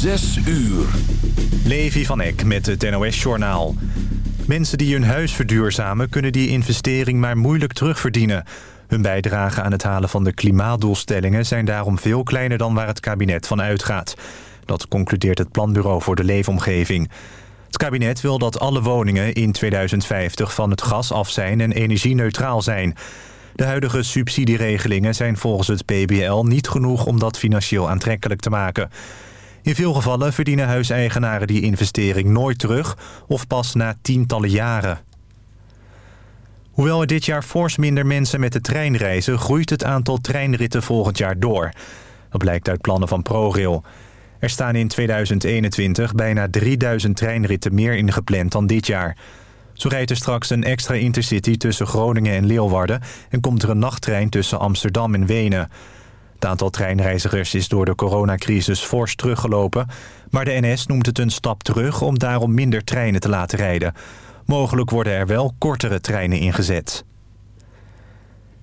Zes uur. Levi van Eck met het NOS-journaal. Mensen die hun huis verduurzamen kunnen die investering maar moeilijk terugverdienen. Hun bijdrage aan het halen van de klimaatdoelstellingen zijn daarom veel kleiner dan waar het kabinet van uitgaat. Dat concludeert het Planbureau voor de Leefomgeving. Het kabinet wil dat alle woningen in 2050 van het gas af zijn en energieneutraal zijn. De huidige subsidieregelingen zijn volgens het PBL niet genoeg om dat financieel aantrekkelijk te maken. In veel gevallen verdienen huiseigenaren die investering nooit terug of pas na tientallen jaren. Hoewel er dit jaar fors minder mensen met de trein reizen... groeit het aantal treinritten volgend jaar door. Dat blijkt uit plannen van ProRail. Er staan in 2021 bijna 3000 treinritten meer ingepland dan dit jaar. Zo rijdt er straks een extra intercity tussen Groningen en Leeuwarden... en komt er een nachttrein tussen Amsterdam en Wenen. Het aantal treinreizigers is door de coronacrisis fors teruggelopen... maar de NS noemt het een stap terug om daarom minder treinen te laten rijden. Mogelijk worden er wel kortere treinen ingezet.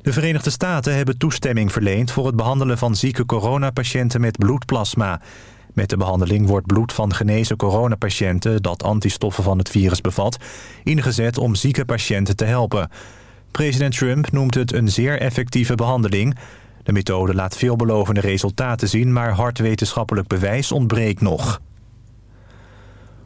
De Verenigde Staten hebben toestemming verleend... voor het behandelen van zieke coronapatiënten met bloedplasma... Met de behandeling wordt bloed van genezen coronapatiënten... dat antistoffen van het virus bevat, ingezet om zieke patiënten te helpen. President Trump noemt het een zeer effectieve behandeling. De methode laat veelbelovende resultaten zien... maar hard wetenschappelijk bewijs ontbreekt nog.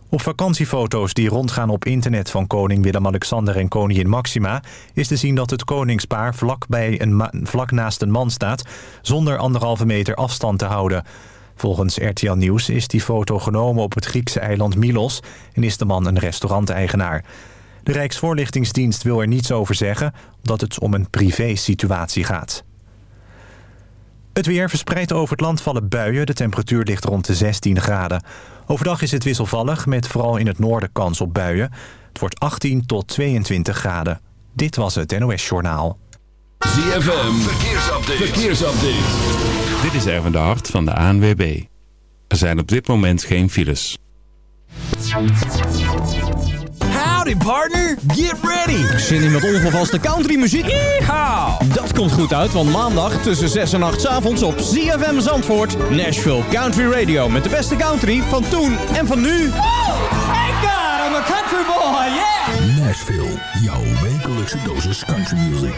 Op vakantiefoto's die rondgaan op internet van koning Willem-Alexander en koningin Maxima... is te zien dat het koningspaar vlak, bij een vlak naast een man staat... zonder anderhalve meter afstand te houden... Volgens RTL Nieuws is die foto genomen op het Griekse eiland Milos... en is de man een restauranteigenaar. De Rijksvoorlichtingsdienst wil er niets over zeggen... omdat het om een privé-situatie gaat. Het weer verspreidt over het land vallen buien. De temperatuur ligt rond de 16 graden. Overdag is het wisselvallig, met vooral in het noorden kans op buien. Het wordt 18 tot 22 graden. Dit was het NOS Journaal. ZFM, verkeersupdate. verkeersupdate. Dit is Erwin de Hart van de ANWB. Er zijn op dit moment geen files. Howdy partner, get ready! Zin in met ongevaste country muziek? Yeehaw! Dat komt goed uit, want maandag tussen 6 en 8 avonds op ZFM Zandvoort... Nashville Country Radio met de beste country van toen en van nu. Thank God, I'm a country boy, yeah! Nashville, jouw wekelijkse dosis country music.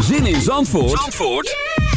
Zin in Zandvoort, Zandvoort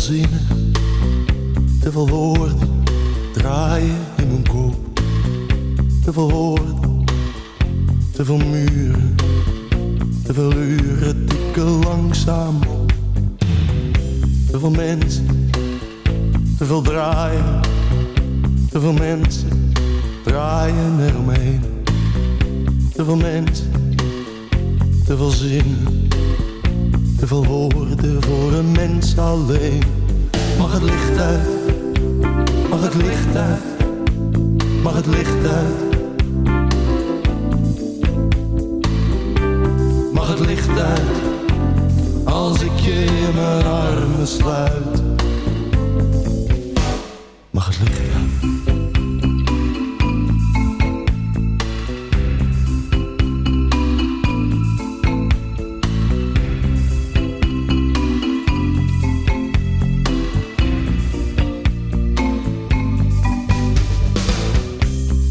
te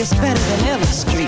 it's better than ever street.